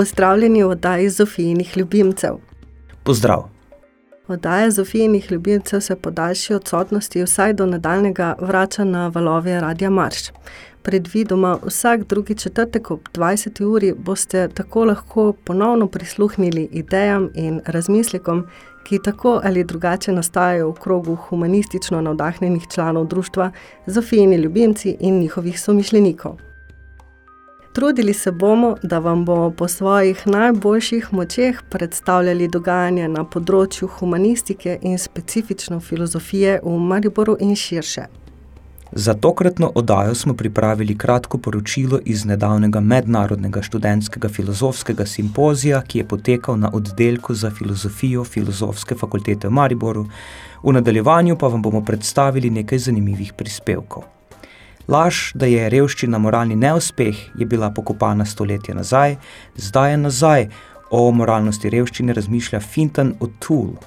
Pozdravljeni v oddaji Zofijinih ljubimcev. Pozdrav. Oddaja Zofijinih ljubimcev se po daljši odsotnosti vsaj do nadaljnega vrača na valove Radia Marš. Predvidoma vsak drugi četrtek ob 20. uri boste tako lahko ponovno prisluhnili idejam in razmislekom, ki tako ali drugače nastajajo v krogu humanistično navdahnjenih članov društva Zofijini ljubimci in njihovih somišljenikov. Trudili se bomo, da vam bomo po svojih najboljših močeh predstavljali dogajanje na področju humanistike in specifično filozofije v Mariboru in širše. Za tokratno oddajo smo pripravili kratko poročilo iz nedavnega mednarodnega študentskega filozofskega simpozija, ki je potekal na oddelku za filozofijo Filozofske fakultete v Mariboru. V nadaljevanju pa vam bomo predstavili nekaj zanimivih prispevkov. Laž, da je revščina moralni neuspeh, je bila pokopana stoletje nazaj, zdaj je nazaj o moralnosti revščine razmišlja Fintan O'Toole.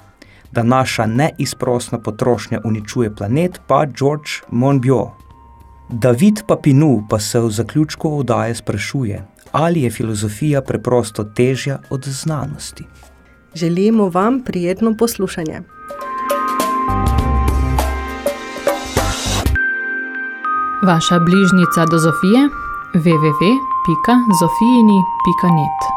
Da naša neizprosna potrošnja uničuje planet, pa George Monbiot. David Papinu pa se v zaključku oddaje sprašuje, ali je filozofija preprosto težja od znanosti. Želimo vam prijetno poslušanje. Vaša bližnica do Zofije www.zofijini.net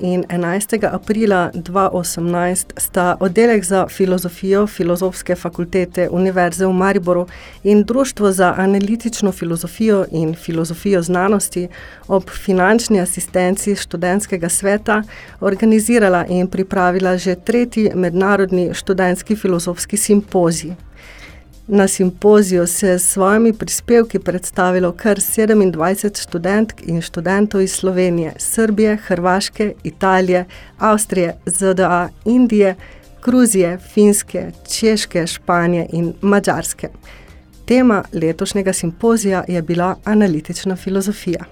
in 11. aprila 2018 sta oddelek za filozofijo Filozofske fakultete Univerze v Mariboru in Društvo za analitično filozofijo in filozofijo znanosti ob finančni asistenci študentskega sveta organizirala in pripravila že tretji mednarodni študentski filozofski simpozij. Na simpoziju se je s svojimi prispevki predstavilo kar 27 študentk in študentov iz Slovenije, Srbije, Hrvaške, Italije, Avstrije, ZDA, Indije, Gruzije, Finske, Češke, Španije in Mađarske. Tema letošnjega simpozija je bila analitična filozofija.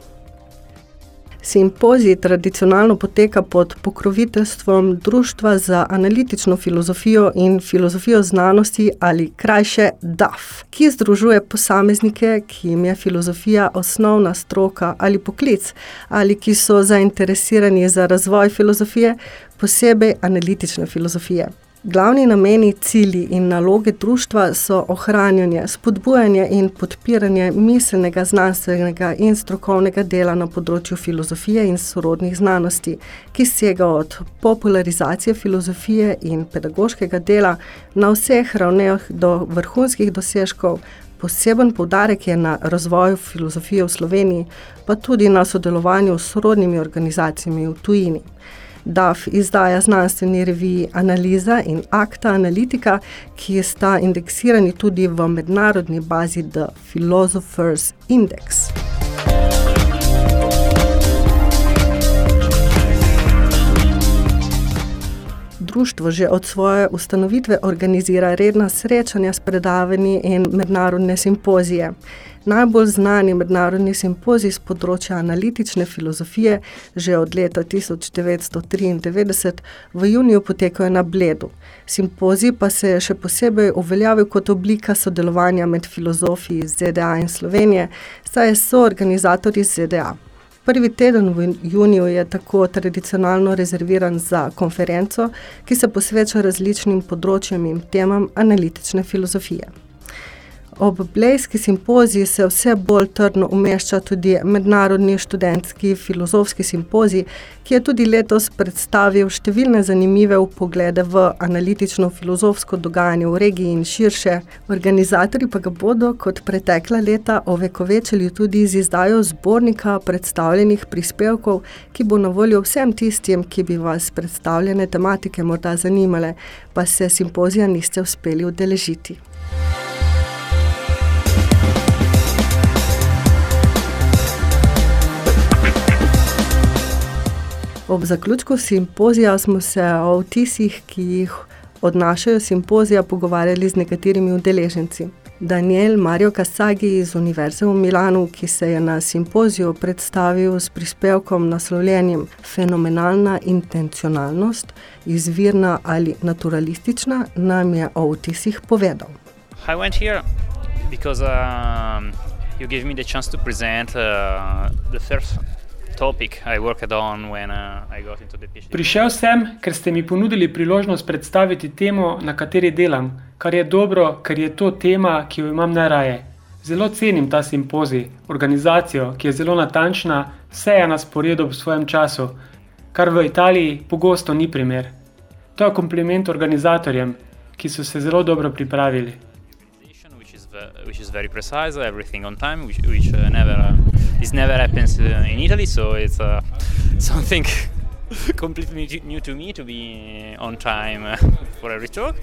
Simpozij tradicionalno poteka pod pokroviteljstvom Društva za analitično filozofijo in filozofijo znanosti ali krajše DAF, ki združuje posameznike, ki jim je filozofija osnovna stroka ali poklic, ali ki so zainteresirani za razvoj filozofije, posebej analitične filozofije. Glavni nameni, cilji in naloge društva so ohranjanje, spodbujanje in podpiranje miselnega, znanstvenega in strokovnega dela na področju filozofije in sorodnih znanosti, ki sega od popularizacije filozofije in pedagoškega dela na vseh ravneh do vrhunskih dosežkov, poseben poudarek je na razvoju filozofije v Sloveniji, pa tudi na sodelovanju s sorodnimi organizacijami v tujini. DAF izdaja znanstveni reviji Analiza in Akta Analitika, ki sta indeksirani tudi v mednarodni bazi The Philosopher's Index. Društvo že od svoje ustanovitve organizira redna srečanja s predavanji in mednarodne simpozije. Najbolj znani mednarodni simpozij z področja analitične filozofije že od leta 1993 v juniju potekajo na Bledu. Simpozij pa se je še posebej uveljavil kot oblika sodelovanja med filozofi iz ZDA in Slovenije, saj je soorganizator iz ZDA. Prvi teden v juniju je tako tradicionalno rezerviran za konferenco, ki se posveča različnim področjem in temam analitične filozofije. Ob Blejski simpoziji se vse bolj trdno umešča tudi mednarodni študentski filozofski simpozij, ki je tudi letos predstavil številne zanimive upoglede v analitično-filozofsko dogajanje v regiji in širše. Organizatorji pa ga bodo kot pretekla leta ovekovečili tudi z izdajo zbornika predstavljenih prispevkov, ki bo na voljo vsem tistim, ki bi vas predstavljene tematike morda zanimale, pa se simpozija niste uspeli udeležiti. Ob zaključku simpozija smo se o vtisih, ki jih odnašajo simpozija, pogovarjali z nekaterimi udeleženci. Daniel Mario Casagi iz Univerze v Milanu, ki se je na simpoziju predstavil s prispevkom naslovljenjem Fenomenalna intencionalnost, izvirna ali naturalistična, nam je o vtisih povedal. I went here because um, you gave me the chance to present uh, the first Prišel sem, ker ste mi ponudili priložnost predstaviti temo, na kateri delam, kar je dobro, ker je to tema, ki jo imam najraje. Zelo cenim ta simpozij, organizacijo, ki je zelo natančna, vse je na sporedu v svojem času, kar v Italiji pogosto ni primer. To je kompliment organizatorjem, ki so se zelo dobro pripravili. Which is very precise, everything on time, which, which uh, never. Uh, this never happens uh, in Italy, so it's uh, something completely new to me to be on time uh, for every talk.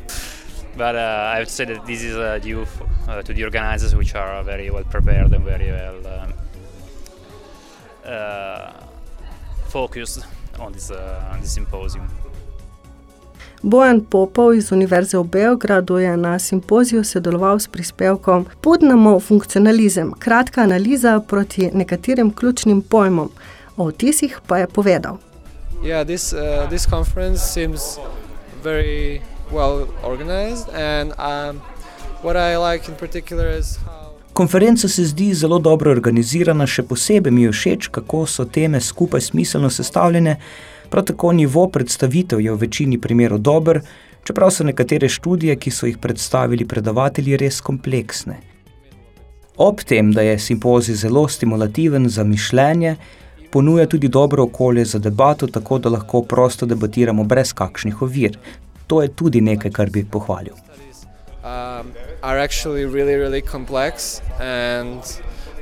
But uh, I would say that this is uh, due uh, to the organizers, which are very well prepared and very well um, focused on this, on this symposium. Bojan Popov iz Univerze v Beogradu je na simpoziju sodeloval s prispevkom Podnamo funkcionalizem, kratka analiza proti nekaterim ključnim pojmom. O vtisih pa je povedal. Yeah, this, uh, this conference seems very well organized and um, what I like in particular is how Konferenca se zdi zelo dobro organizirana, še posebej mi je všeč, kako so teme skupaj smiselno sestavljene, Prav tako nivo predstavitev je v večini primerov dober, čeprav so nekatere študije, ki so jih predstavili predavatelji, res kompleksne. Ob tem, da je simpozij zelo stimulativen za mišljenje, ponuja tudi dobro okolje za debato, tako da lahko prosto debatiramo brez kakšnih ovir. To je tudi nekaj, kar bi pohvalil. Um, are actually really, really complex and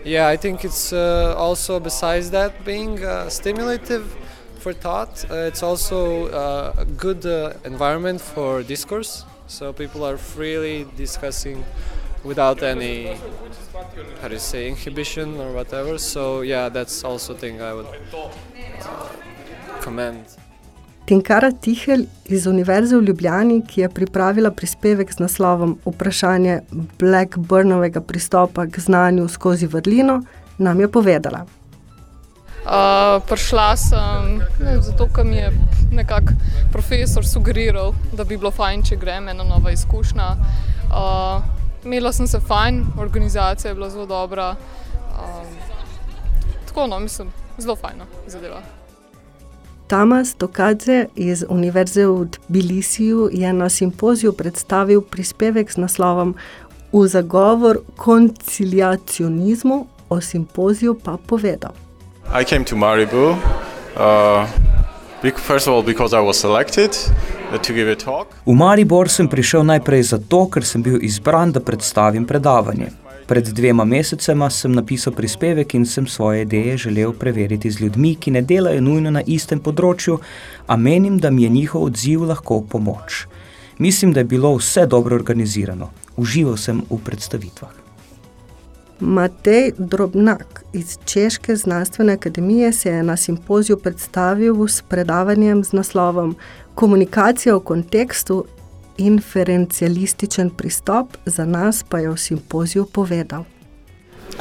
yeah, I think it's uh, also besides that being uh, stimulative for thought. Uh, it's also uh, a good uh, environment for discourse. So people are freely discussing without any, how do you say, inhibition or whatever. So yeah, that's also thing I would uh, commend. Tinkara Tihel iz Univerze v Ljubljani, ki je pripravila prispevek z naslovom Vprašanje Blackburnovega pristopa k znanju skozi vrlino, nam je povedala. Uh, prišla sem ne, zato, ker mi je nekako profesor sugeriral, da bi bilo fajn, če grem ena nova izkušnja. Uh, imela sem se fajn, organizacija je bila zelo dobra. Uh, tako, no, mislim, zelo fajna zadeva. Tamas Tokadze iz Univerze v Tbilisiju je na simpoziju predstavil prispevek z naslovom V zagovor konciliacionizmu, o simpoziju pa povedal. I came to Maribor, uh, uh. V Maribor sem prišel najprej zato, ker sem bil izbran, da predstavim predavanje. Pred dvema mesecema sem napisal prispevek in sem svoje ideje želel preveriti z ljudmi, ki ne delajo nujno na istem področju, a menim, da mi je njihov odziv lahko pomoč. Mislim, da je bilo vse dobro organizirano. Užival sem v predstavitvah. Matej Drobnak iz Češke znanstvene akademije se je na simpoziju predstavil s predavanjem z naslovom Komunikacija v kontekstu inferencialističen pristop, za nas pa je v simpoziju povedal.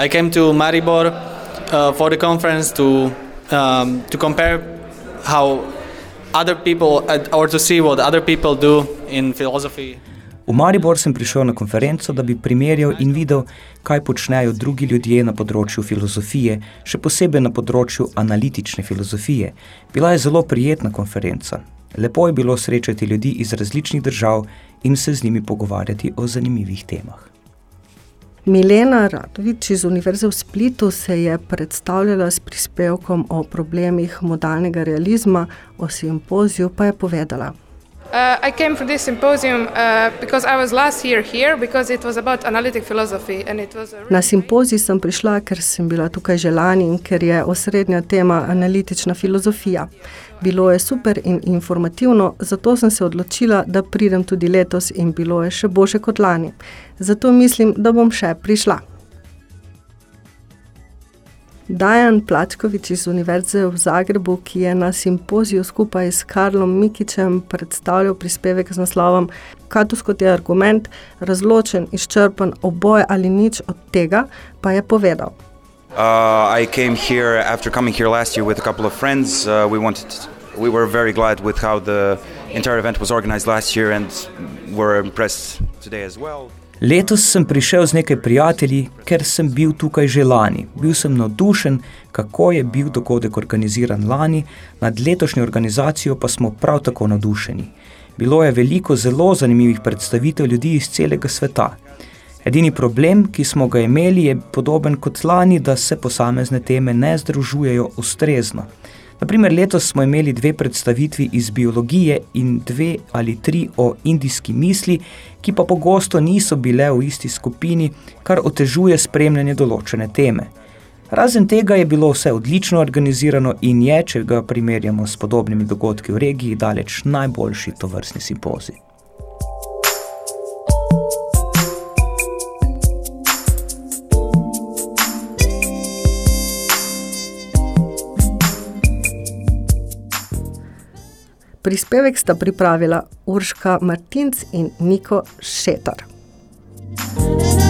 I came to Maribor uh, for the conference to, um, to compare how other people, uh, or to see what other people do in philosophy. V Maribor sem prišel na konferenco, da bi primerjal in videl, kaj počnejo drugi ljudje na področju filozofije, še posebej na področju analitične filozofije. Bila je zelo prijetna konferenca. Lepo je bilo srečati ljudi iz različnih držav in se z njimi pogovarjati o zanimivih temah. Milena Radovič iz Univerze v Splitu se je predstavljala s prispevkom o problemih modalnega realizma, o simpoziju pa je povedala. Uh, I came for this symposium uh, because I was last year here because it was about analytic philosophy and it was Na simpozij sem prišla, ker sem bila tukaj že lani in ker je osrednja tema analitična filozofija. Bilo je super in informativno, zato sem se odločila, da pridem tudi letos in bilo je še boljše kot lani. Zato mislim, da bom še prišla. Dajan Plačkovič iz Univerze v Zagrebu, ki je na simpoziju skupaj s Karlom Mikičem predstavljal prispevek z naslovom Katus kot je argument, razločen, izčrpen, oboje ali nič od tega, pa je povedal. Uh, I came here after coming here last year with a couple of friends. Uh, we wanted, to, we were very glad with how the entire event was organized last year, and were impressed today as well. Letos sem prišel z nekaj prijatelji, ker sem bil tukaj že lani. Bil sem navdušen, kako je bil dogodek organiziran lani, nad letošnjo organizacijo pa smo prav tako navdušeni. Bilo je veliko zelo zanimivih predstavitev ljudi iz celega sveta. Edini problem, ki smo ga imeli, je podoben kot lani, da se posamezne teme ne združujejo ustrezno. Naprimer, letos smo imeli dve predstavitvi iz biologije in dve ali tri o indijski misli, ki pa pogosto niso bile v isti skupini, kar otežuje spremljanje določene teme. Razen tega je bilo vse odlično organizirano in je, če ga primerjamo s podobnimi dogodki v regiji, daleč najboljši tovrstni simpozij. Prispevek sta pripravila Urška Martinc in Niko Šetar. I just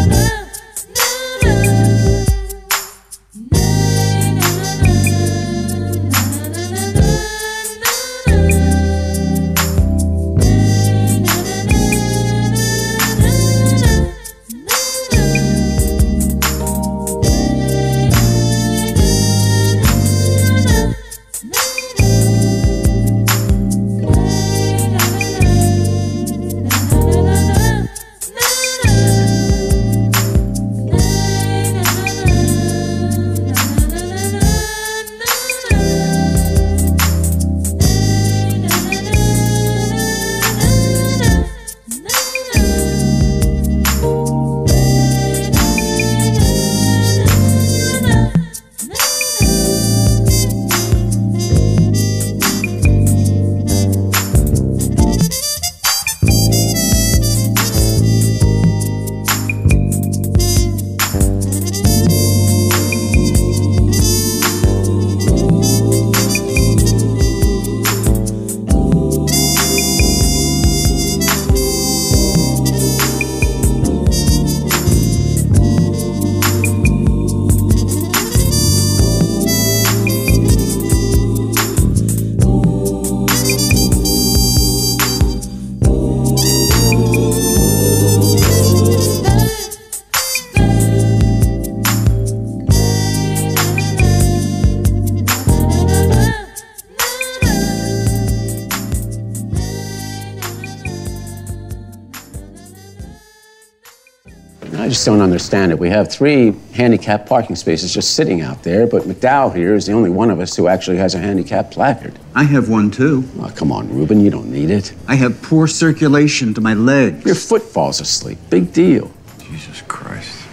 don't understand it. We have three handicapped parking spaces just sitting out there, but McDowell here is the only one of us who actually has a handicap placard. I have one too. Oh, come on, Ruben, you don't need it. I have poor circulation to my legs. Your foot falls asleep. Big deal. Jesus Christ.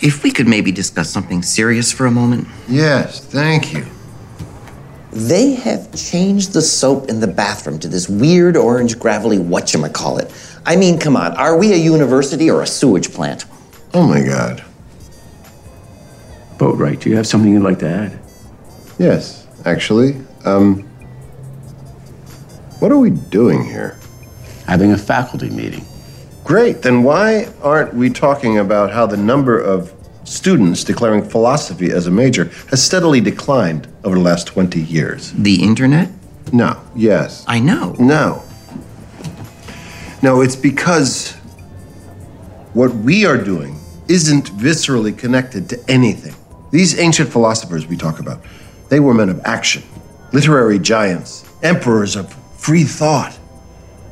If we could maybe discuss something serious for a moment. Yes, thank you. They have changed the soap in the bathroom to this weird orange gravelly whatchamacallit. I mean, come on, are we a university or a sewage plant? Oh my God. Boatwright, do you have something you'd like to add? Yes, actually. Um, what are we doing here? Having a faculty meeting. Great. Then why aren't we talking about how the number of students declaring philosophy as a major has steadily declined over the last 20 years? The internet? No. Yes. I know. No. No, it's because what we are doing isn't viscerally connected to anything. These ancient philosophers we talk about, they were men of action, literary giants, emperors of free thought.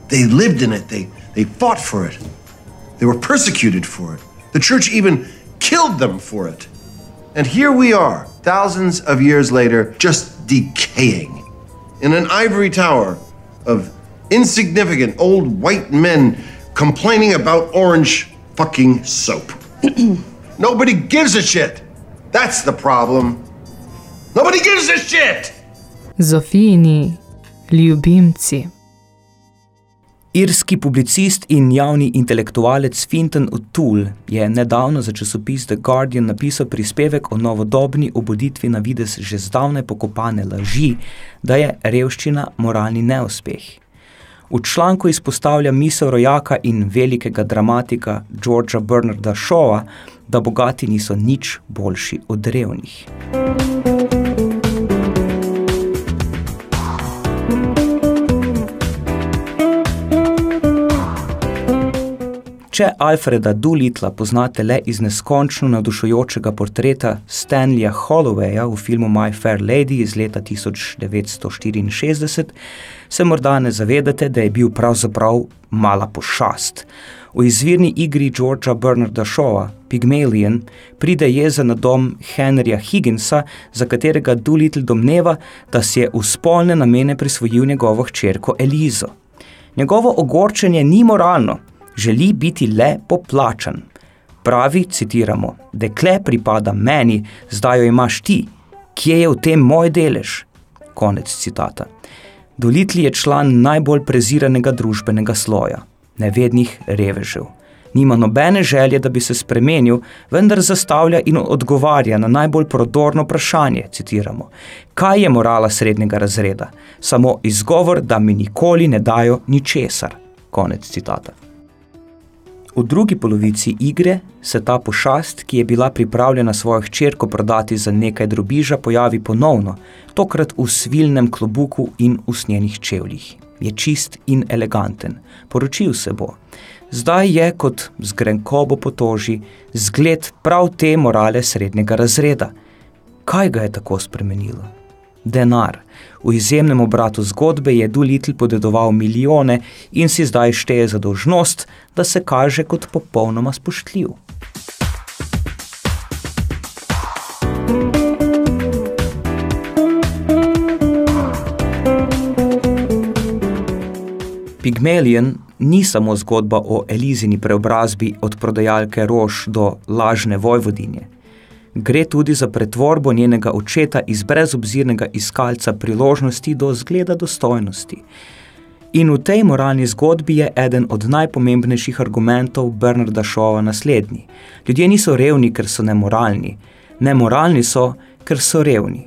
They lived in it, they, they fought for it, they were persecuted for it. The church even killed them for it. And here we are, thousands of years later, just decaying in an ivory tower of insignificant old white men complaining about orange fucking soap. Nobody gives a shit. That's the problem. Nobody gives a shit. Zofijini ljubimci. Irski publicist in javni intelektualec Fintan O'Toole je nedavno za časopis The Guardian napisal prispevek o novodobni obuditvi na vides že zdavne pokopane laži, da je revščina moralni neuspeh. V članku izpostavlja misel rojaka in velikega dramatika Georgea Bernarda Shawa, da bogati niso nič boljši od revnih. Če Alfreda Doolittla poznate le iz neskončno navdušujočega portreta Stanleya Hollowaya v filmu My Fair Lady iz leta 1964, se morda ne zavedate, da je bil pravzaprav mala pošast. V izvirni igri Georgea Bernarda Shawa, Pygmalion, pride jeza na dom Henrya Higginsa, za katerega Doolittle domneva, da si je v spolne namene prisvojil njegovo hčerko Elizo. Njegovo ogorčenje ni moralno, želi biti le poplačan. Pravi, citiramo, dekle pripada meni, zdaj jo imaš ti, kje je v tem moj delež? Konec citata. Dolitli je član najbolj preziranega družbenega sloja, nevednih revežev. Nima nobene želje, da bi se spremenil, vendar zastavlja in odgovarja na najbolj prodorno vprašanje, citiramo. Kaj je morala srednjega razreda? Samo izgovor, da mi nikoli ne dajo ničesar. Konec citata. V drugi polovici igre se ta pošast, ki je bila pripravljena svojo hčerko prodati za nekaj drobiža, pojavi ponovno, tokrat v svilnem klobuku in usnjenih čevljih. Je čist in eleganten, poročil se bo. Zdaj je, kot z grenkobo potoži, zgled prav te morale srednjega razreda. Kaj ga je tako spremenilo? Denar. V izjemnem obratu zgodbe je Doolittle podedoval milijone in si zdaj šteje za dolžnost, da se kaže kot popolnoma spoštljiv. Pygmalion ni samo zgodba o Elizini preobrazbi od prodajalke rož do lažne vojvodinje. Gre tudi za pretvorbo njenega očeta iz brezobzirnega iskalca priložnosti do zgleda dostojnosti. In v tej moralni zgodbi je eden od najpomembnejših argumentov Bernarda Shawa naslednji. Ljudje niso revni, ker so nemoralni. Nemoralni so, ker so revni.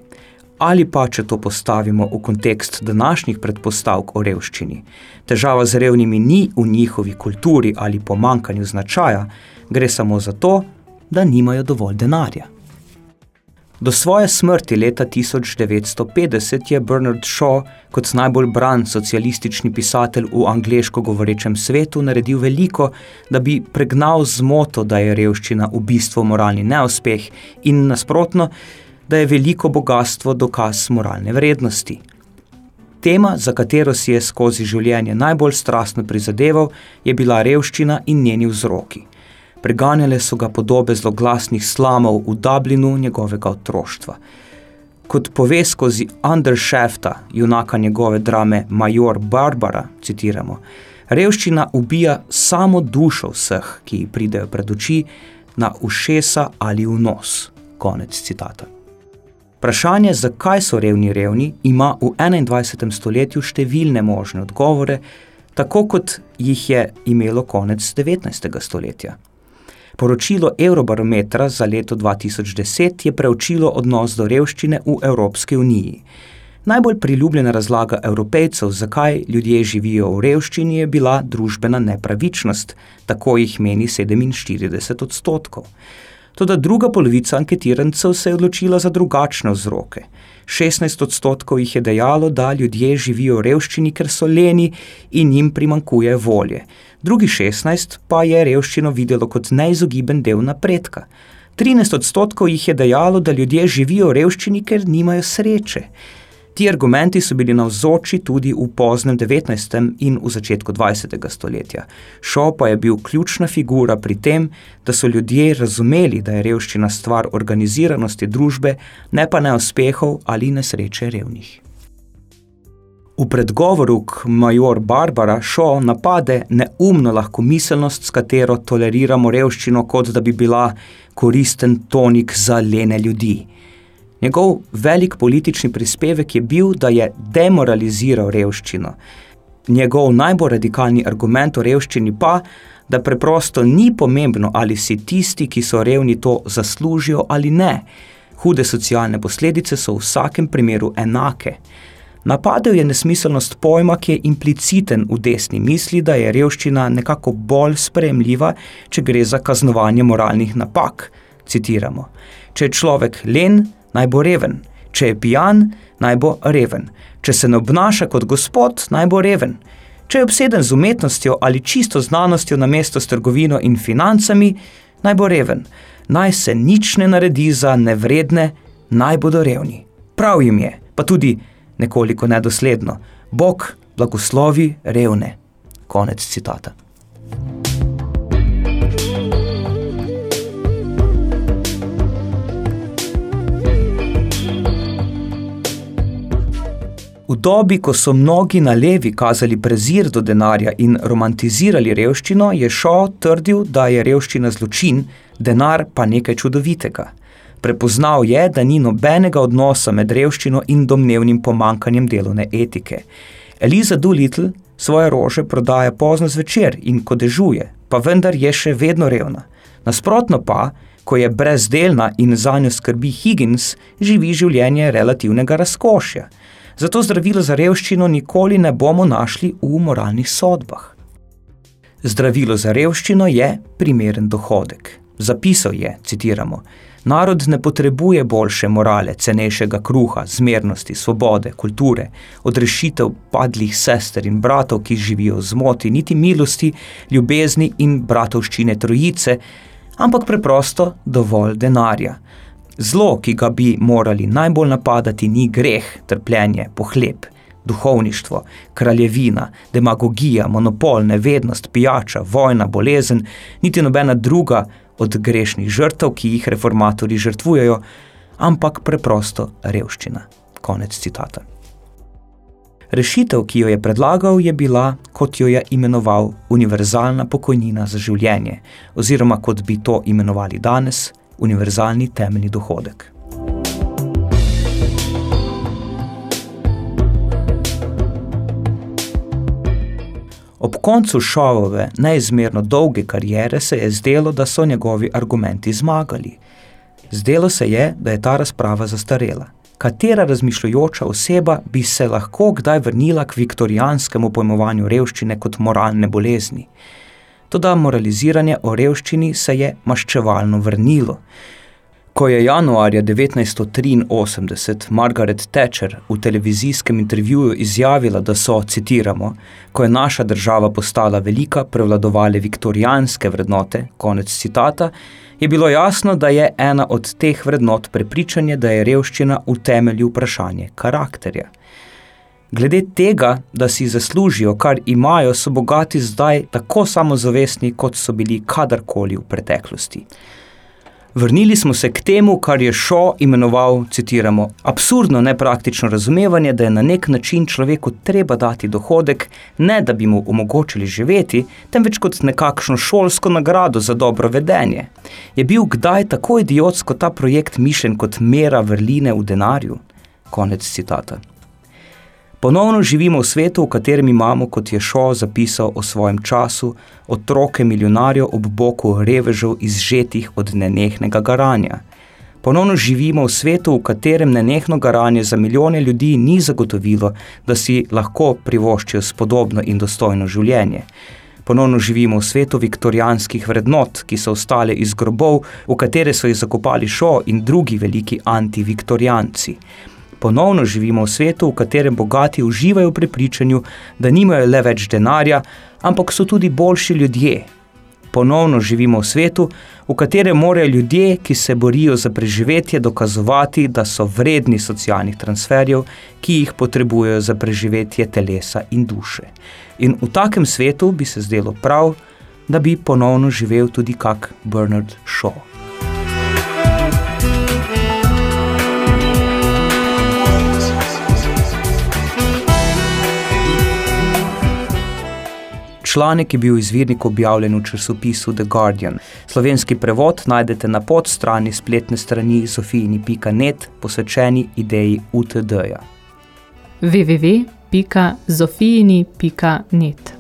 Ali pa, če to postavimo v kontekst današnjih predpostavk o revščini. Težava z revnimi ni v njihovi kulturi ali pomankanju značaja, gre samo za to, da nimajo dovolj denarja. Do svoje smrti leta 1950 je Bernard Shaw kot najbolj bran socialistični pisatelj v angleško govorečem svetu naredil veliko, da bi pregnal zmoto, da je revščina v bistvu moralni neuspeh in nasprotno, da je veliko bogatstvo dokaz moralne vrednosti. Tema, za katero si je skozi življenje najbolj strastno prizadeval, je bila revščina in njeni vzroki. Preganjale so ga podobe zloglasnih slamov v Dublinu njegovega otroštva. Kot pove skozi Undershafta, junaka njegove drame Major Barbara, citiramo, revščina ubija samo dušo vseh, ki ji pridejo pred oči, na ušesa ali v nos. Konec citata. Vprašanje, zakaj so revni revni, ima v 21. stoletju številne možne odgovore, tako kot jih je imelo konec 19. stoletja. Poročilo Eurobarometra za leto 2010 je preučilo odnos do revščine v Evropski uniji. Najbolj priljubljena razlaga evropejcev, zakaj ljudje živijo v revščini, je bila družbena nepravičnost, tako jih meni 47 odstotkov. Toda druga polovica anketirancev se je odločila za drugačne vzroke. 16 odstotkov jih je dejalo, da ljudje živijo v revščini, ker so leni in jim primankuje volje. Drugi 16 pa je revščino videlo kot neizogiben del napredka. 13 odstotkov jih je dejalo, da ljudje živijo v revščini, ker nimajo sreče. Ti argumenti so bili navzoči tudi v poznem 19. in v začetku 20. stoletja. Šo pa je bil ključna figura pri tem, da so ljudje razumeli, da je revščina stvar organiziranosti družbe, ne pa neuspehov ali nesreče revnih. V predgovoru k major Barbara Šo napade neumno lahko miselnost, s katero toleriramo revščino, kot da bi bila koristen tonik za lene ljudi. Njegov velik politični prispevek je bil, da je demoraliziral revščino. Njegov najbolj radikalni argument o revščini pa, da preprosto ni pomembno, ali si tisti, ki so revni, to zaslužijo ali ne. Hude socialne posledice so v vsakem primeru enake. Napadel je nesmiselnost pojma, ki je impliciten v desni misli, da je revščina nekako bolj sprejemljiva, če gre za kaznovanje moralnih napak. Citiramo: Če je človek len, naj bo reven. Če je pijan, naj bo reven. Če se ne obnaša kot gospod, naj bo reven. Če je obseden z umetnostjo ali čisto znanostjo na mesto s trgovino in financami, naj bo reven. Naj se nič ne naredi za nevredne, naj bodo revni. Prav jim je, pa tudi nekoliko nedosledno. Bog blagoslovi revne. Konec citata. V dobi, ko so mnogi na levi kazali prezir do denarja in romantizirali revščino, je Shaw trdil, da je revščina zločin, denar pa nekaj čudovitega. Prepoznal je, da ni nobenega odnosa med revščino in domnevnim pomankanjem delovne etike. Eliza Doolittle svoje rože prodaja pozno zvečer in ko dežuje, pa vendar je še vedno revna. Nasprotno pa, ko je brezdelna in za njo skrbi Higgins, živi življenje relativnega razkošja – zato zdravilo za revščino nikoli ne bomo našli v moralnih sodbah. Zdravilo za revščino je primeren dohodek. Zapisal je, citiramo, narod ne potrebuje boljše morale, cenejšega kruha, zmernosti, svobode, kulture, odrešitev padlih sester in bratov, ki živijo v zmoti, niti milosti, ljubezni in bratovščine trojice, ampak preprosto dovolj denarja – Zlo, ki ga bi morali najbolj napadati, ni greh, trpljenje, pohleb, duhovništvo, kraljevina, demagogija, monopol, nevednost, pijača, vojna, bolezen, niti nobena druga od grešnih žrtev, ki jih reformatori žrtvujejo, ampak preprosto revščina. Konec citata. Rešitev, ki jo je predlagal, je bila, kot jo je imenoval, univerzalna pokojnina za življenje, oziroma kot bi to imenovali danes, univerzalni temeljni dohodek. Ob koncu šovove neizmerno dolge karijere se je zdelo, da so njegovi argumenti zmagali. Zdelo se je, da je ta razprava zastarela. Katera razmišljajoča oseba bi se lahko kdaj vrnila k viktorijanskemu pojmovanju revščine kot moralne bolezni? Toda moraliziranje o revščini se je maščevalno vrnilo. Ko je januarja 1983 Margaret Thatcher v televizijskem intervjuju izjavila, da so, citiramo, ko je naša država postala velika, prevladovale viktorijanske vrednote, konec citata, je bilo jasno, da je ena od teh vrednot prepričanje, da je revščina v temelju vprašanje karakterja. Glede tega, da si zaslužijo, kar imajo, so bogati zdaj tako samozavestni, kot so bili kadarkoli v preteklosti. Vrnili smo se k temu, kar je Šo imenoval, citiramo, absurdno nepraktično razumevanje, da je na nek način človeku treba dati dohodek, ne da bi mu omogočili živeti, temveč kot nekakšno šolsko nagrado za dobro vedenje. Je bil kdaj tako idiotsko ta projekt mišljen kot mera vrline v denarju? Konec citata. Ponovno živimo v svetu, v katerem imamo, kot je Šo zapisal o svojem času, otroke milijonarjev ob boku revežev izžetih od nenehnega garanja. Ponovno živimo v svetu, v katerem nenehno garanje za milijone ljudi ni zagotovilo, da si lahko privoščijo spodobno in dostojno življenje. Ponovno živimo v svetu viktorijanskih vrednot, ki so ostale iz grobov, v katere so jih zakopali Šo in drugi veliki antiviktorijanci ponovno živimo v svetu, v katerem bogati uživajo v prepričanju, da nimajo le več denarja, ampak so tudi boljši ljudje. Ponovno živimo v svetu, v katerem morajo ljudje, ki se borijo za preživetje, dokazovati, da so vredni socialnih transferjev, ki jih potrebujejo za preživetje telesa in duše. In v takem svetu bi se zdelo prav, da bi ponovno živel tudi kak Bernard Shaw. Članek je bil izvirnik objavljen v časopisu The Guardian. Slovenski prevod najdete na podstrani spletne strani zofijini.net posvečeni ideji UTD-ja. www.zofijini.net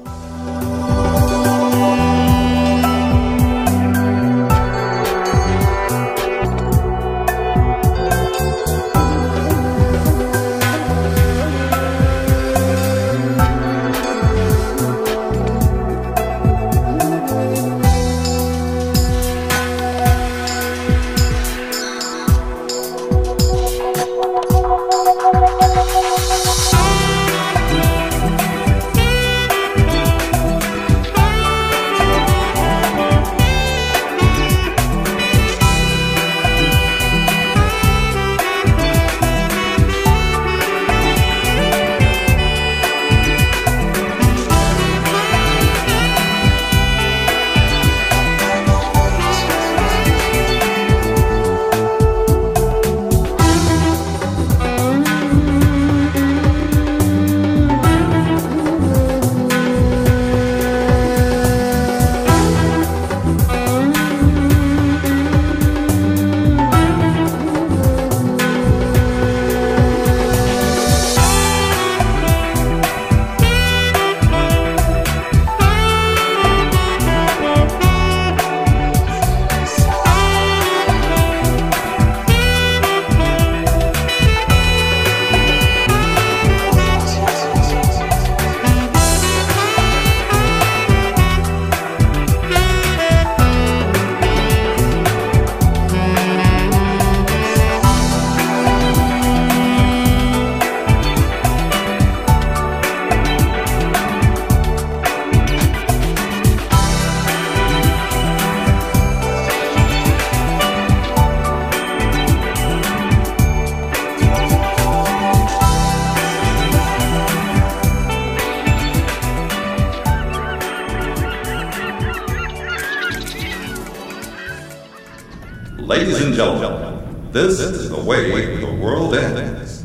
this is the way the world ends.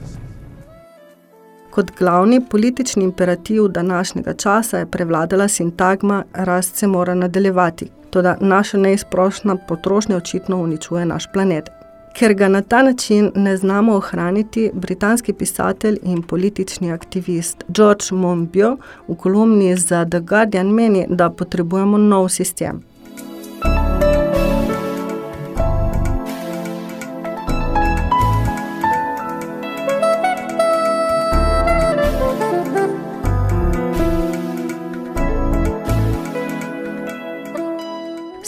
Kot glavni politični imperativ današnjega časa je prevladala sintagma rast se mora nadaljevati, toda naša neizprošna potrošnja očitno uničuje naš planet. Ker ga na ta način ne znamo ohraniti, britanski pisatelj in politični aktivist George Monbiot v kolumni za The Guardian meni, da potrebujemo nov sistem.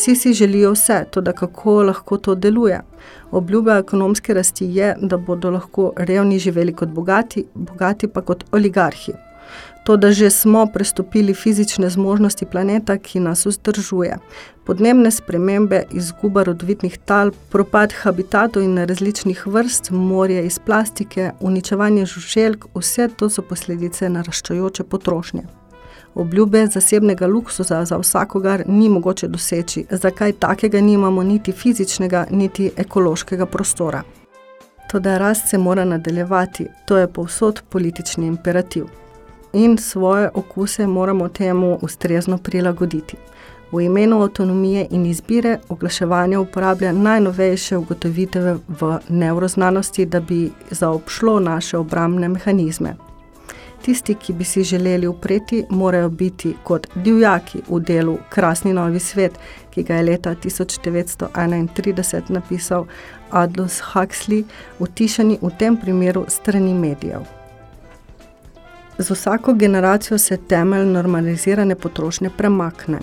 Vsi si želijo vse, to da kako lahko to deluje. Obljuba ekonomske rasti je, da bodo lahko revni živeli kot bogati, bogati pa kot oligarhi. To, da že smo prestopili fizične zmožnosti planeta, ki nas vzdržuje. Podnebne spremembe, izguba rodovitnih tal, propad habitatov in različnih vrst, morje iz plastike, uničevanje žuželk, vse to so posledice naraščajoče potrošnje. Obljube zasebnega luksuza za vsakogar ni mogoče doseči, zakaj takega nimamo niti fizičnega, niti ekološkega prostora. Toda rast se mora nadaljevati, to je povsod politični imperativ. In svoje okuse moramo temu ustrezno prilagoditi. V imenu avtonomije in izbire oglaševanje uporablja najnovejše ugotovitve v neuroznanosti, da bi zaobšlo naše obramne mehanizme. Tisti, ki bi si želeli upreti, morajo biti kot divjaki v delu Krasni novi svet, ki ga je leta 1931 napisal Aldous Huxley, utišani v tem primeru strani medijev. Z vsako generacijo se temelj normalizirane potrošnje premakne.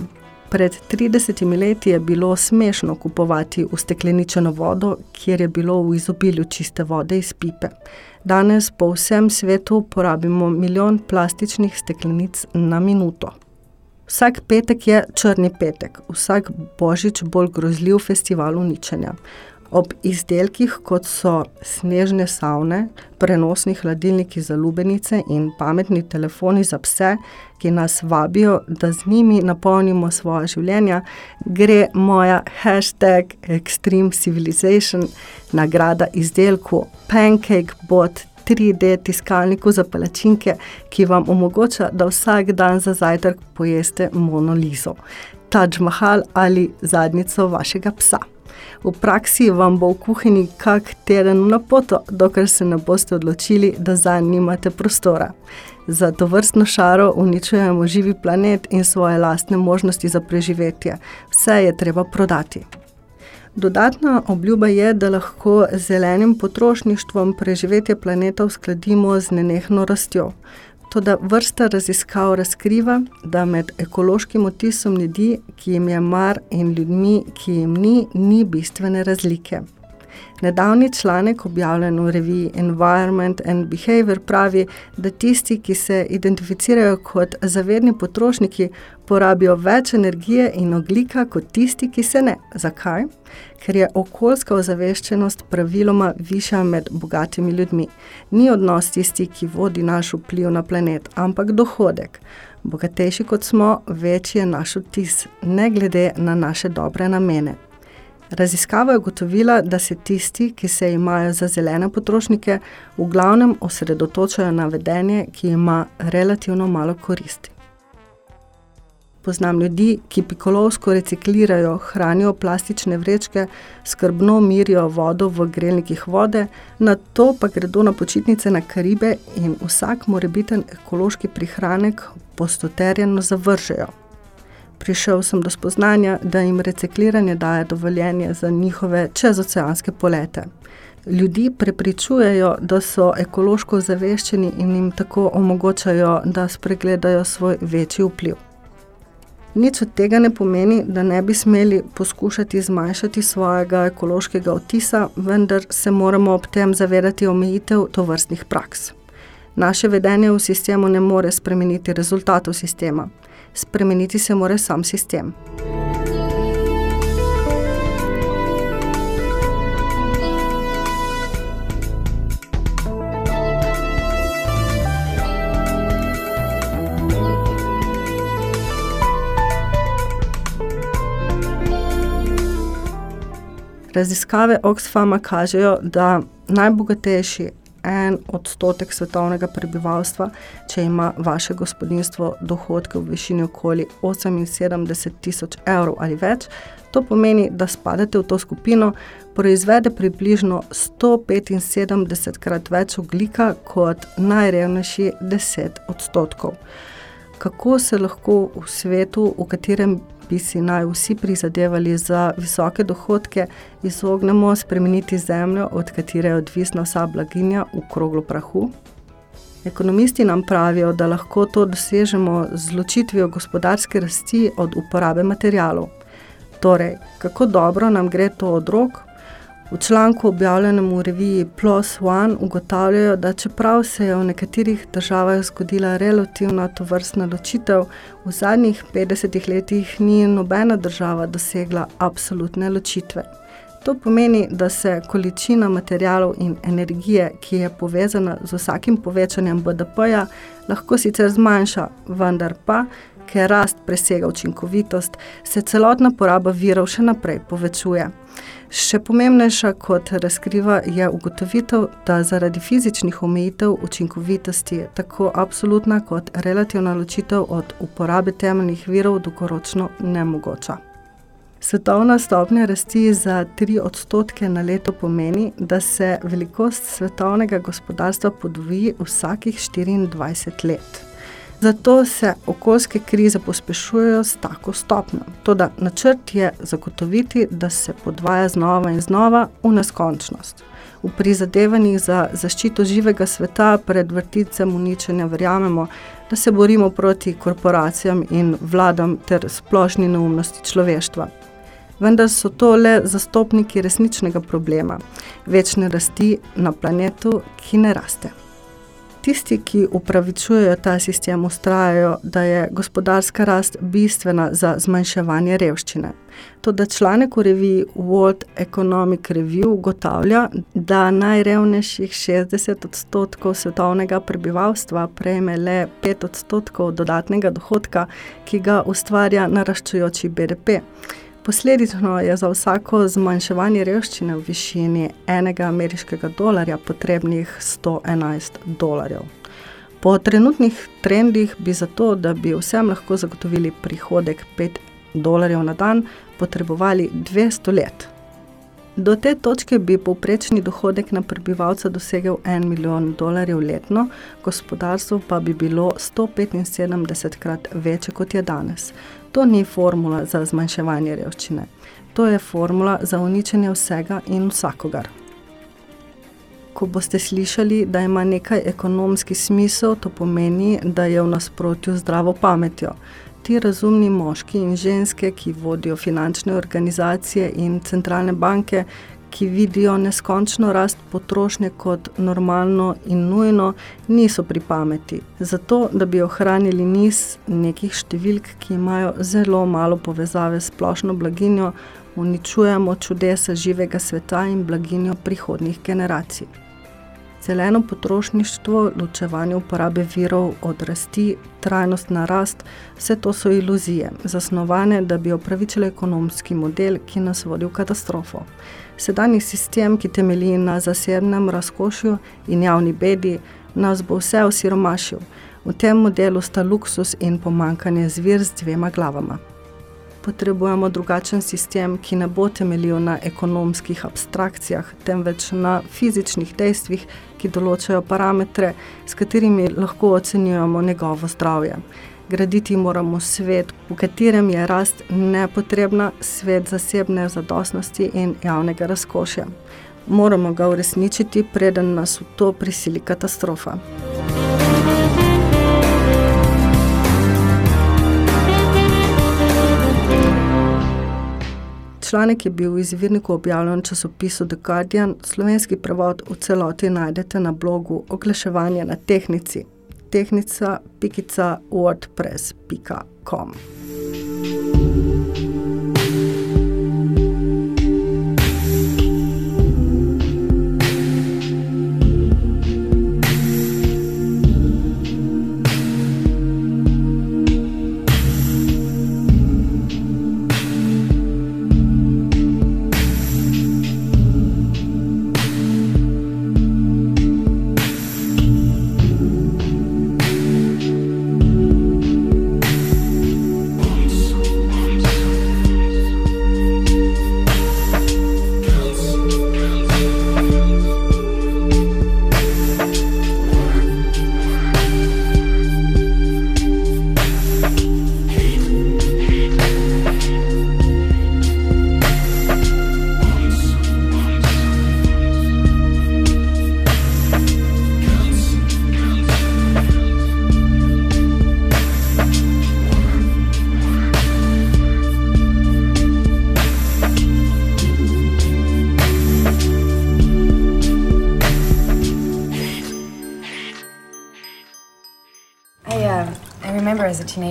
Pred 30 leti je bilo smešno kupovati ustekleničeno vodo, kjer je bilo v izobilju čiste vode iz pipe. Danes po vsem svetu porabimo milijon plastičnih steklenic na minuto. Vsak petek je črni petek, vsak božič bolj grozljiv festival uničenja. Ob izdelkih, kot so snežne savne, prenosni hladilniki za lubenice in pametni telefoni za pse, ki nas vabijo, da z njimi napolnimo svoje življenja, gre moja hashtag Extreme Civilization nagrada izdelku Pancake Bot 3D tiskalniku za palačinke, ki vam omogoča, da vsak dan za zajtrk pojeste monolizo, Taj Mahal ali zadnico vašega psa. V praksi vam bo v kuhinji kak teden na poto, dokler se ne boste odločili, da zanj nimate prostora. Za to vrstno šaro uničujemo živi planet in svoje lastne možnosti za preživetje. Vse je treba prodati. Dodatna obljuba je, da lahko z zelenim potrošništvom preživetje planeta uskladimo z nenehno rastjo. Toda vrsta raziskav razkriva, da med ekološkim otisom ljudi, ki jim je mar, in ljudmi, ki jim ni, ni bistvene razlike. Nedavni članek, objavljen v reviji Environment and Behavior, pravi, da tisti, ki se identificirajo kot zavedni potrošniki, porabijo več energije in oglika kot tisti, ki se ne. Zakaj? Ker je okoljska ozaveščenost praviloma višja med bogatimi ljudmi. Ni odnos tisti, ki vodi naš vpliv na planet, ampak dohodek. Bogatejši kot smo, večji je naš vtis, ne glede na naše dobre namene. Raziskava je ugotovila, da se tisti, ki se imajo za zelene potrošnike, v glavnem osredotočajo na vedenje, ki ima relativno malo koristi. Poznam ljudi, ki pikolovsko reciklirajo, hranijo plastične vrečke, skrbno mirijo vodo v grelnikih vode, na to pa gredo na počitnice na Karibe in vsak morebiten ekološki prihranek postoterjeno zavržejo. Prišel sem do spoznanja, da jim recikliranje daje dovoljenje za njihove čezoceanske polete. Ljudi prepričujejo, da so ekološko zaveščeni in jim tako omogočajo, da spregledajo svoj večji vpliv. Nič od tega ne pomeni, da ne bi smeli poskušati zmanjšati svojega ekološkega otisa, vendar se moramo ob tem zavedati omejitev tovrstnih praks. Naše vedenje v sistemu ne more spremeniti rezultatov sistema spremeniti se mora sam sistem. Raziskave Oxfama kažejo, da najbogatejši en odstotek svetovnega prebivalstva, če ima vaše gospodinstvo dohodke v višini okoli 78 tisoč evrov ali več, to pomeni, da spadate v to skupino, proizvede približno 175 krat več oglika kot najrevnejši 10 odstotkov. Kako se lahko v svetu, v katerem bi si naj vsi prizadevali za visoke dohodke, izognemo spremeniti zemljo, od katere je odvisna vsa blaginja v kroglu prahu. Ekonomisti nam pravijo, da lahko to dosežemo z ločitvijo gospodarske rasti od uporabe materijalov. Torej, kako dobro nam gre to od rok? V članku objavljenem v reviji PLOS ONE ugotavljajo, da čeprav se je v nekaterih državah zgodila relativna tovrstna ločitev, v zadnjih 50 letih ni nobena država dosegla absolutne ločitve. To pomeni, da se količina materijalov in energije, ki je povezana z vsakim povečanjem BDP-ja, lahko sicer zmanjša, vendar pa, ker rast presega učinkovitost, se celotna poraba virov še naprej povečuje. Še pomembnejša kot razkriva je ugotovitev, da zaradi fizičnih omejitev učinkovitosti je tako absolutna kot relativna ločitev od uporabe temeljnih virov dolgoročno nemogoča. Svetovna stopnja rasti za 3 odstotke na leto pomeni, da se velikost svetovnega gospodarstva podvoji vsakih 24 let. Zato se okoljske krize pospešujejo s tako stopnjo. Toda načrt je zagotoviti, da se podvaja znova in znova v neskončnost. V prizadevanjih za zaščito živega sveta pred vrticem uničenja verjamemo, da se borimo proti korporacijam in vladam ter splošni neumnosti človeštva. Vendar so to le zastopniki resničnega problema, večne rasti na planetu, ki ne raste. Tisti, ki upravičujejo ta sistem, ustrajajo, da je gospodarska rast bistvena za zmanjševanje revščine. Toda članek v reviji World Economic Review ugotavlja, da najrevnejših 60 odstotkov svetovnega prebivalstva prejme le 5 odstotkov dodatnega dohodka, ki ga ustvarja naraščujoči BDP. Posledično je za vsako zmanjševanje revščine v višini enega ameriškega dolarja potrebnih 111 dolarjev. Po trenutnih trendih bi zato, da bi vsem lahko zagotovili prihodek 5 dolarjev na dan, potrebovali 200 let. Do te točke bi povprečni dohodek na prebivalca dosegel 1 milijon dolarjev letno, gospodarstvo pa bi bilo 175 krat večje kot je danes. To ni formula za zmanjševanje revščine. To je formula za uničenje vsega in vsakogar. Ko boste slišali, da ima nekaj ekonomski smisel, to pomeni, da je v nasprotju zdravo pametjo. Ti razumni moški in ženske, ki vodijo finančne organizacije in centralne banke, ki vidijo neskončno rast potrošnje kot normalno in nujno, niso pri pameti. Zato, da bi ohranili niz nekih številk, ki imajo zelo malo povezave s splošno blaginjo, uničujemo čudesa živega sveta in blaginjo prihodnih generacij. Zeleno potrošništvo, ločevanje uporabe virov od rasti, trajnostna rast, vse to so iluzije, zasnovane, da bi opravičili ekonomski model, ki nas vodi v katastrofo. Sedanji sistem, ki temelji na zasebnem razkošju in javni bedi, nas bo vse osiromašil. V tem modelu sta luksus in pomankanje zvir z dvema glavama potrebujemo drugačen sistem, ki ne bo temeljil na ekonomskih abstrakcijah, temveč na fizičnih dejstvih, ki določajo parametre, s katerimi lahko ocenjujemo njegovo zdravje. Graditi moramo svet, v katerem je rast nepotrebna, svet zasebne zadostnosti in javnega razkošja. Moramo ga uresničiti, preden nas v to prisili katastrofa. Članek je bil v izvirniku objavljen v časopisu The Guardian, slovenski prevod v celoti najdete na blogu Oglaševanje na tehnici tehnica.wordpress.com. remember as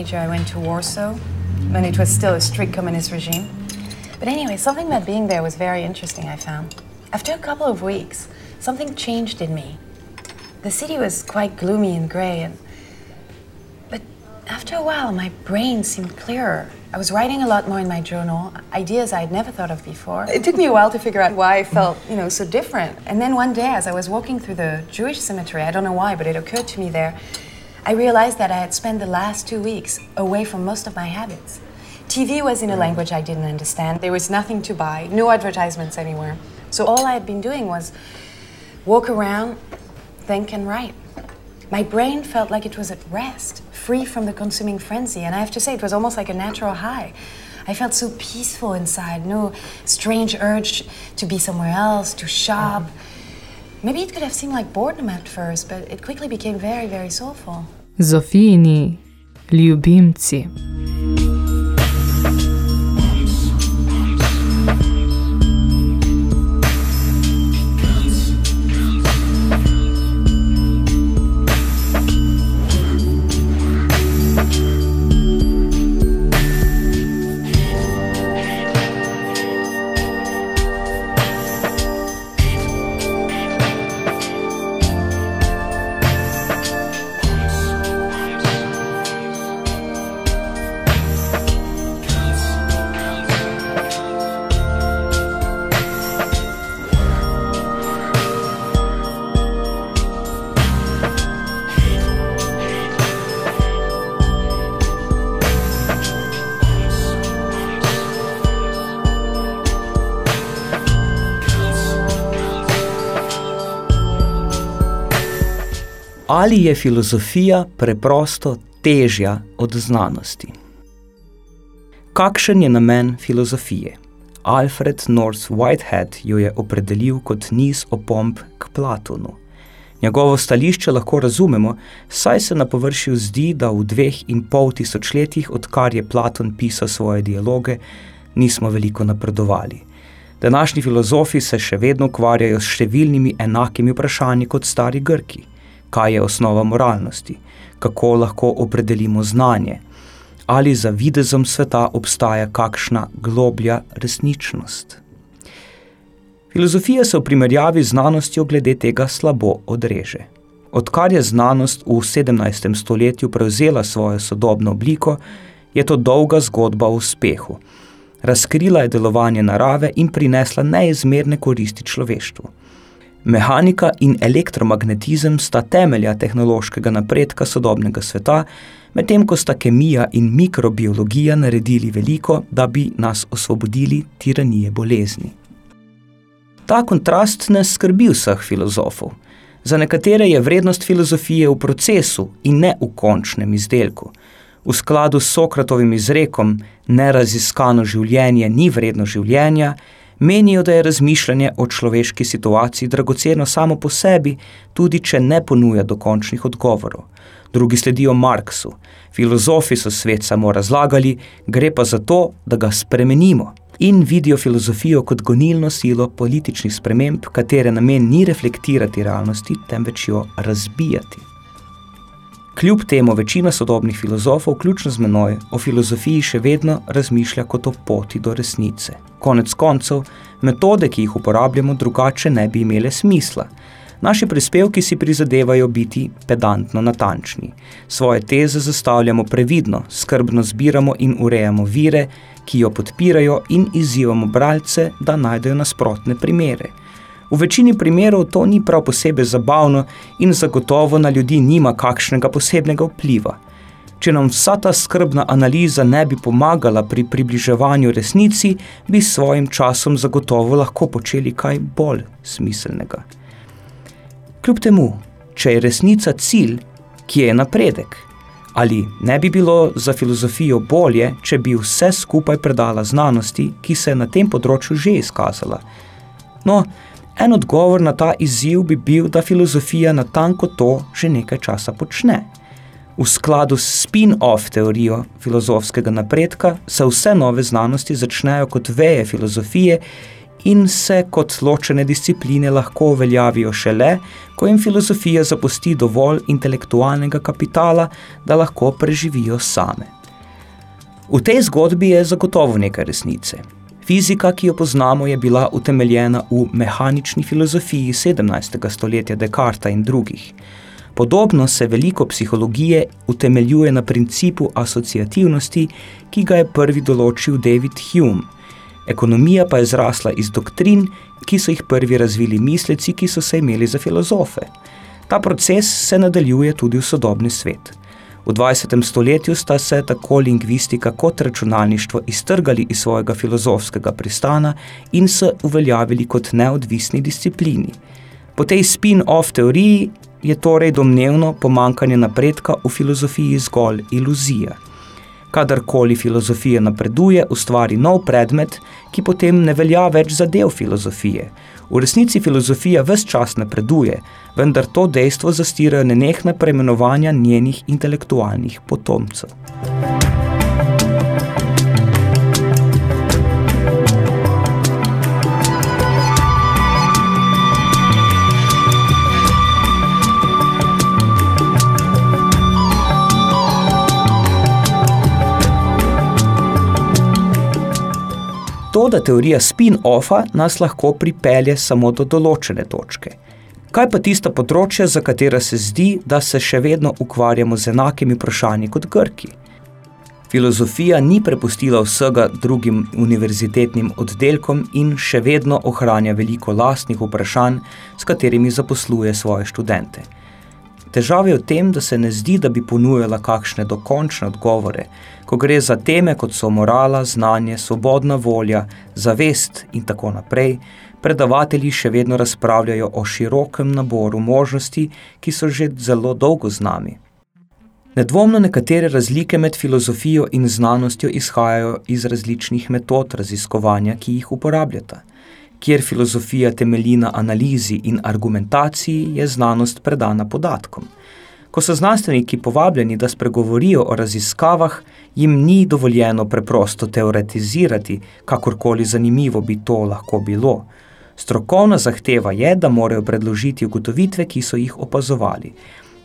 teenager I went to Warsaw when it was still a strict communist regime. But anyway, something about being there was very interesting, I found. After a couple of weeks, something changed in me. The city was quite gloomy and gray, and but after a while, my brain seemed clearer. I was writing a lot more in my journal, ideas I had never thought of before. It took me a while to figure out why I felt, you know, so different. And then one day, as I was walking through the Jewish cemetery, I don't know why, but it occurred to me there, I realized that I had spent the last two weeks away from most of my habits. TV was in a language I didn't understand. There was nothing to buy, no advertisements anywhere. So all I had been doing was walk around, think, and write. My brain felt like it was at rest, free from the consuming frenzy, and I have to say, it was almost like a natural high. I felt so peaceful inside, no strange urge to be somewhere else, to shop. Mm-hmm. Maybe it could have seemed like boredom at first, but it quickly became very, very soulful. Zofijini ljubimci. Ali je filozofija preprosto težja od znanosti? Kakšen je namen filozofije? Alfred North Whitehead jo je opredelil kot niz opomb k Platonu. Njegovo stališče lahko razumemo, saj se na površju zdi, da v dveh in pol tisočletjih, odkar je Platon pisal svoje dialoge, nismo veliko napredovali. Današnji filozofi se še vedno ukvarjajo s številnimi enakimi vprašanji kot stari Grki kaj je osnova moralnosti, kako lahko opredelimo znanje, ali za videzom sveta obstaja kakšna globlja resničnost. Filozofija se v primerjavi z znanostjo glede tega slabo odreže. Odkar je znanost v 17. stoletju prevzela svojo sodobno obliko, je to dolga zgodba o uspehu. Razkrila je delovanje narave in prinesla neizmerne koristi človeštvu. Mehanika in elektromagnetizem sta temelja tehnološkega napredka sodobnega sveta, medtem ko sta kemija in mikrobiologija naredili veliko, da bi nas osvobodili tiranije bolezni. Ta kontrast ne skrbi vseh filozofov. Za nekatere je vrednost filozofije v procesu in ne v končnem izdelku. V skladu s Sokratovim izrekom neraziskano življenje ni vredno življenja, menijo, da je razmišljanje o človeški situaciji dragoceno samo po sebi, tudi če ne ponuja dokončnih odgovorov. Drugi sledijo Marksu. Filozofi so svet samo razlagali, gre pa za to, da ga spremenimo in vidijo filozofijo kot gonilno silo političnih sprememb, katere namen ni reflektirati realnosti, temveč jo razbijati. Kljub temu večina sodobnih filozofov, vključno z menoj, o filozofiji še vedno razmišlja kot o poti do resnice. Konec koncev, metode, ki jih uporabljamo, drugače ne bi imele smisla. Naši prispevki si prizadevajo biti pedantno natančni. Svoje teze zastavljamo previdno, skrbno zbiramo in urejamo vire, ki jo podpirajo in izzivamo bralce, da najdejo nasprotne primere. V večini primerov to ni prav posebej zabavno in zagotovo na ljudi nima kakšnega posebnega vpliva. Če nam vsa ta skrbna analiza ne bi pomagala pri približevanju resnici, bi s svojim časom zagotovo lahko počeli kaj bolj smiselnega. Kljub temu, če je resnica cilj, ki je napredek, ali ne bi bilo za filozofijo bolje, če bi vse skupaj predala znanosti, ki se je na tem področju že izkazala. No, en odgovor na ta izziv bi bil, da filozofija natanko to že nekaj časa počne. V skladu s spin-off teorijo filozofskega napredka se vse nove znanosti začnejo kot veje filozofije in se kot ločene discipline lahko uveljavijo šele, ko jim filozofija zapusti dovolj intelektualnega kapitala, da lahko preživijo same. V tej zgodbi je zagotovo nekaj resnice. Fizika, ki jo poznamo, je bila utemeljena v mehanični filozofiji 17. stoletja Descarta in drugih. Podobno se veliko psihologije utemeljuje na principu asociativnosti, ki ga je prvi določil David Hume. Ekonomija pa je zrasla iz doktrin, ki so jih prvi razvili misleci, ki so se imeli za filozofe. Ta proces se nadaljuje tudi v sodobni svet. V 20. stoletju sta se tako lingvistika kot računalništvo iztrgali iz svojega filozofskega pristana in se uveljavili kot neodvisni disciplini. Po tej spin-off teoriji je torej domnevno pomankanje napredka v filozofiji zgolj iluzija. Kadarkoli filozofija napreduje, ustvari nov predmet, ki potem ne velja več za del filozofije. V resnici filozofija ves čas napreduje, vendar to dejstvo zastirajo nenehna preimenovanja njenih intelektualnih potomcev. To, da teorija spin-offa nas lahko pripelje samo do določene točke. Kaj pa tista področja, za katera se zdi, da se še vedno ukvarjamo z enakimi vprašanji kot Grki? Filozofija ni prepustila vsega drugim univerzitetnim oddelkom in še vedno ohranja veliko lastnih vprašanj, s katerimi zaposluje svoje študente. Težava je v tem, da se ne zdi, da bi ponujala kakšne dokončne odgovore, ko gre za teme, kot so morala, znanje, svobodna volja, zavest in tako naprej, predavatelji še vedno razpravljajo o širokem naboru možnosti, ki so že zelo dolgo z nami. Nedvomno nekatere razlike med filozofijo in znanostjo izhajajo iz različnih metod raziskovanja, ki jih uporabljata – kjer filozofija temelji na analizi in argumentaciji, je znanost predana podatkom. Ko so znanstveniki povabljeni, da spregovorijo o raziskavah, jim ni dovoljeno preprosto teoretizirati, kakorkoli zanimivo bi to lahko bilo. Strokovna zahteva je, da morajo predložiti ugotovitve, ki so jih opazovali.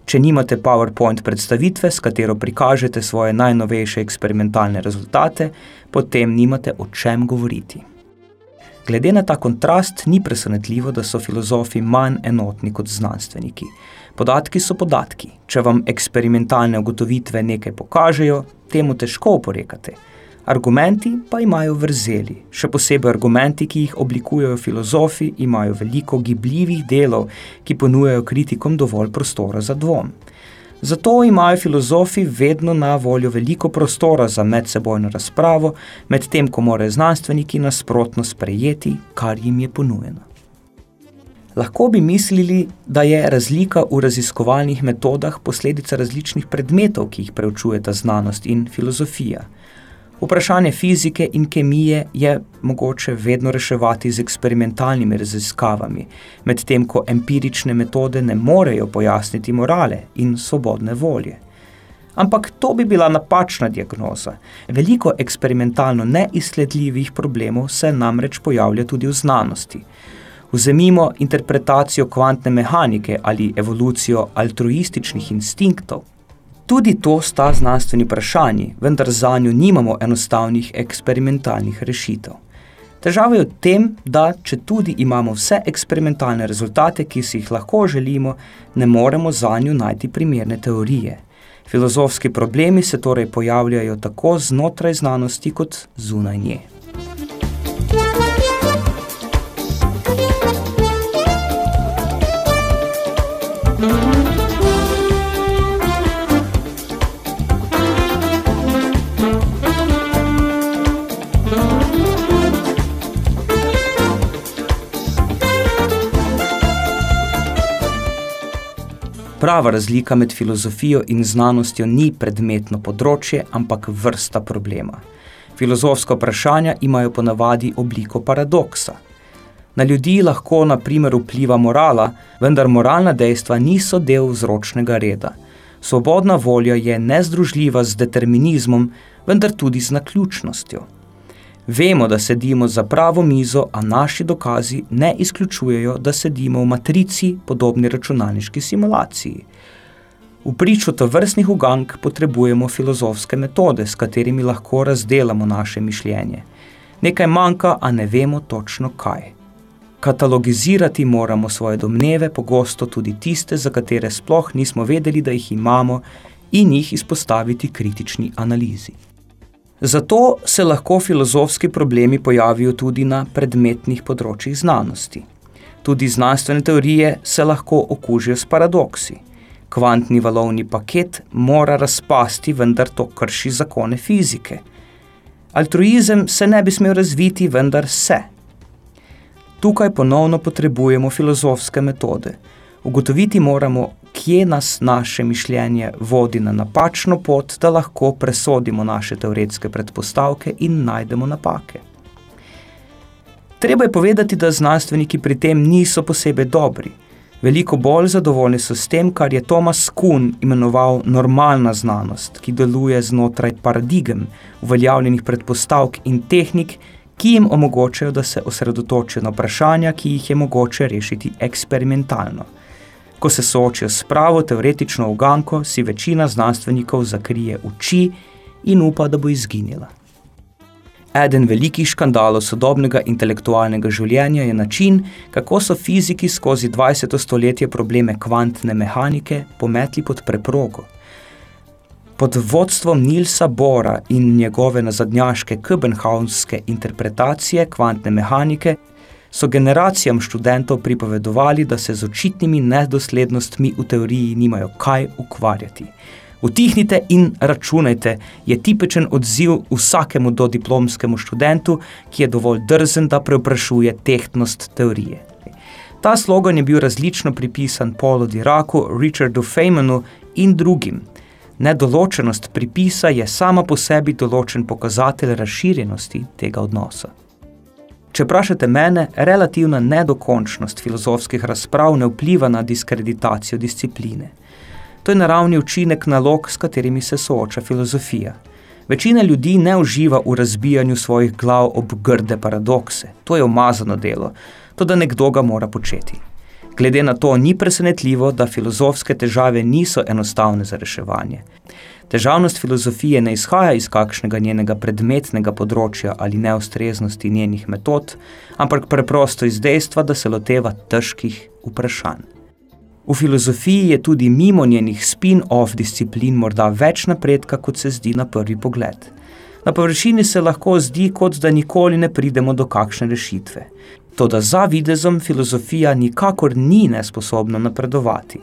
Če nimate PowerPoint predstavitve, s katero prikažete svoje najnovejše eksperimentalne rezultate, potem nimate o čem govoriti. Glede na ta kontrast ni presenetljivo, da so filozofi manj enotni kot znanstveniki. Podatki so podatki. Če vam eksperimentalne ugotovitve nekaj pokažejo, temu težko oporekate. Argumenti pa imajo vrzeli. Še posebej argumenti, ki jih oblikujejo filozofi, imajo veliko gibljivih delov, ki ponujajo kritikom dovolj prostora za dvom. Zato imajo filozofi vedno na voljo veliko prostora za medsebojno razpravo, medtem ko morajo znanstveniki nasprotno sprejeti, kar jim je ponujeno. Lahko bi mislili, da je razlika v raziskovalnih metodah posledica različnih predmetov, ki jih preučujeta znanost in filozofija – Vprašanje fizike in kemije je mogoče vedno reševati z eksperimentalnimi raziskavami, medtem ko empirične metode ne morejo pojasniti morale in svobodne volje. Ampak to bi bila napačna diagnoza. Veliko eksperimentalno neizsledljivih problemov se namreč pojavlja tudi v znanosti. Vzemimo interpretacijo kvantne mehanike ali evolucijo altruističnih instinktov – Tudi to sta znanstveni vprašanji, vendar za njo nimamo enostavnih eksperimentalnih rešitev. Težava je v tem, da če tudi imamo vse eksperimentalne rezultate, ki si jih lahko želimo, ne moremo za njo najti primerne teorije. Filozofski problemi se torej pojavljajo tako znotraj znanosti kot zunaj nje. Prava razlika med filozofijo in znanostjo ni predmetno področje, ampak vrsta problema. Filozofska vprašanja imajo ponavadi obliko paradoksa. Na ljudi lahko na primer vpliva morala, vendar moralna dejstva niso del vzročnega reda. Svobodna volja je nezdružljiva z determinizmom, vendar tudi z naključnostjo. Vemo, da sedimo za pravo mizo, a naši dokazi ne izključujejo, da sedimo v matrici podobni računalniški simulaciji. V priču tovrstnih ugank potrebujemo filozofske metode, s katerimi lahko razdelamo naše mišljenje. Nekaj manjka, a ne vemo točno kaj. Katalogizirati moramo svoje domneve, pogosto tudi tiste, za katere sploh nismo vedeli, da jih imamo, in jih izpostaviti kritični analizi. Zato se lahko filozofski problemi pojavijo tudi na predmetnih področjih znanosti. Tudi znanstvene teorije se lahko okužijo s paradoksi. Kvantni valovni paket mora razpasti, vendar to krši zakone fizike. Altruizem se ne bi smel razviti, vendar se. Tukaj ponovno potrebujemo filozofske metode. Ugotoviti moramo, kje nas naše mišljenje vodi na napačno pot, da lahko presodimo naše teoretske predpostavke in najdemo napake. Treba je povedati, da znanstveniki pri tem niso posebej dobri. Veliko bolj zadovoljni so s tem, kar je Thomas Kuhn imenoval normalna znanost, ki deluje znotraj paradigem, uveljavljenih predpostavk in tehnik, ki jim omogočajo, da se osredotočijo na vprašanja, ki jih je mogoče rešiti eksperimentalno. Ko se soočijo s pravo teoretično uganko, si večina znanstvenikov zakrije oči in upa, da bo izginila. Eden velikih škandalov sodobnega intelektualnega življenja je način, kako so fiziki skozi 20. stoletje probleme kvantne mehanike pometli pod preprogo. Pod vodstvom Nilsa Bora in njegove nazadnjaške Kopenhavnske interpretacije kvantne mehanike so generacijam študentov pripovedovali, da se z očitnimi nedoslednostmi v teoriji nimajo kaj ukvarjati. Utihnite in računajte je tipičen odziv vsakemu do diplomskemu študentu, ki je dovolj drzen, da preoprašuje tehtnost teorije. Ta slogan je bil različno pripisan Paulu Diraku, Richardu Feynmanu in drugim. Nedoločenost pripisa je sama po sebi določen pokazatelj razširjenosti tega odnosa. Če vprašate mene, relativna nedokončnost filozofskih razprav ne vpliva na diskreditacijo discipline. To je naravni učinek nalog, s katerimi se sooča filozofija. Večina ljudi ne uživa v razbijanju svojih glav ob grde paradokse. To je umazano delo, to da nekdo ga mora početi. Glede na to ni presenetljivo, da filozofske težave niso enostavne za reševanje. Težavnost filozofije ne izhaja iz kakšnega njenega predmetnega področja ali neustreznosti njenih metod, ampak preprosto iz dejstva, da se loteva težkih vprašanj. V filozofiji je tudi mimo njenih spin-off disciplin morda več napredka, kot se zdi na prvi pogled. Na površini se lahko zdi, kot da nikoli ne pridemo do kakšne rešitve. Toda za videzom filozofija nikakor ni nesposobna napredovati.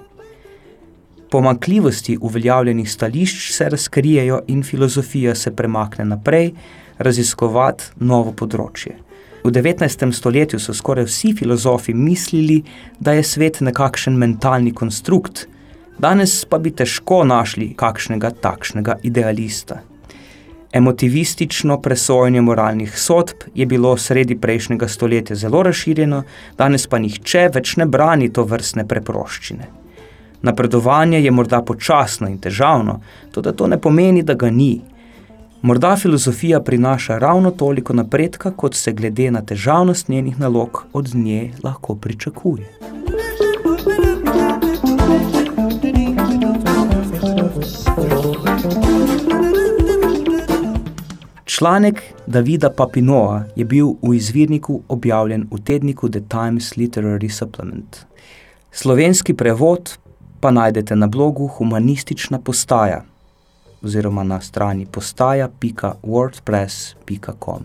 Pomankljivosti uveljavljenih stališč se razkrijejo in filozofija se premakne naprej, raziskovati novo področje. V 19. stoletju so skoraj vsi filozofi mislili, da je svet nekakšen mentalni konstrukt, danes pa bi težko našli kakšnega takšnega idealista. Emotivistično presojanje moralnih sodb je bilo sredi prejšnjega stoletja zelo razširjeno, danes pa nihče več ne brani to vrstne preproščine. Napredovanje je morda počasno in težavno, to da to ne pomeni, da ga ni. Morda filozofija prinaša ravno toliko napredka, kot se glede na težavnost njenih nalog od nje lahko pričakuje. Članek Davida Papinoa je bil v izvirniku objavljen v tedniku The Times Literary Supplement. Slovenski prevod pa najdete na blogu Humanistična postaja oziroma na strani postaja.wordpress.com.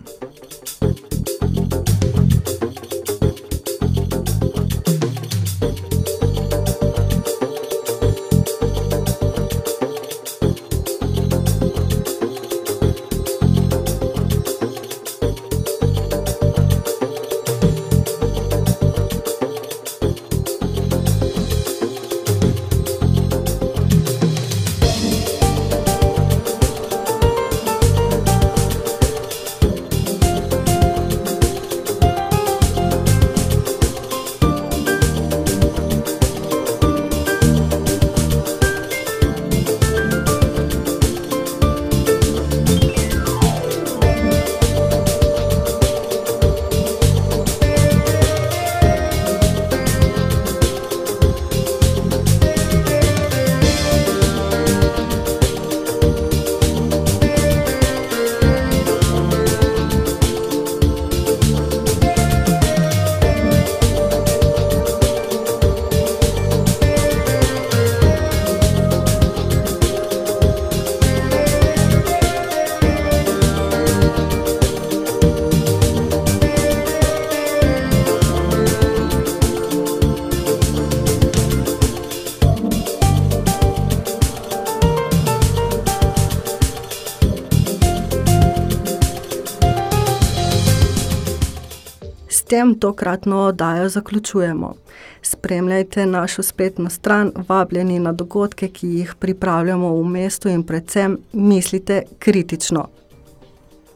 tem tokratno oddajo zaključujemo. Spremljajte našo spletno stran, vabljeni na dogodke, ki jih pripravljamo v mestu in predvsem mislite kritično.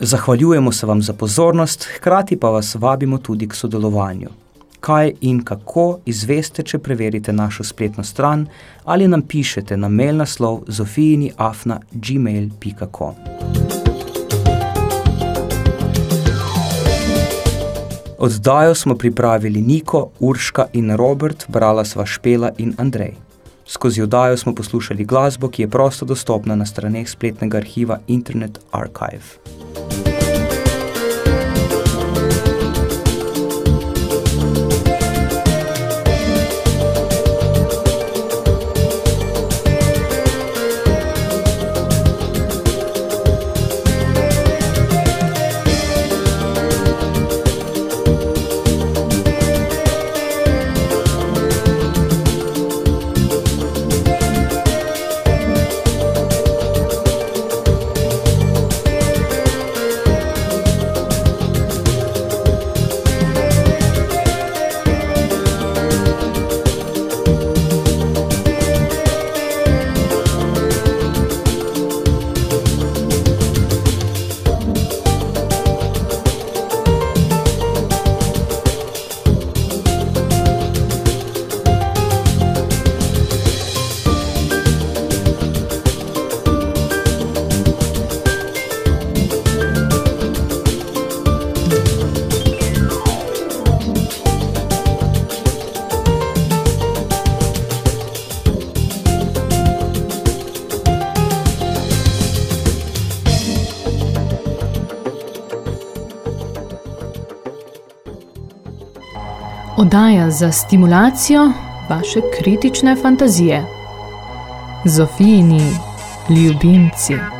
Zahvaljujemo se vam za pozornost, hkrati pa vas vabimo tudi k sodelovanju. Kaj in kako izveste, če preverite našo spletno stran ali nam pišete na mail naslov zofijiniafna.gmail.com. Oddajo smo pripravili Niko, Urška in Robert, brala sva Špela in Andrej. Skozi oddajo smo poslušali glasbo, ki je prosto dostopna na straneh spletnega arhiva Internet Archive. Oddaja za stimulacijo vaše kritične fantazije. Zofijini ljubimci.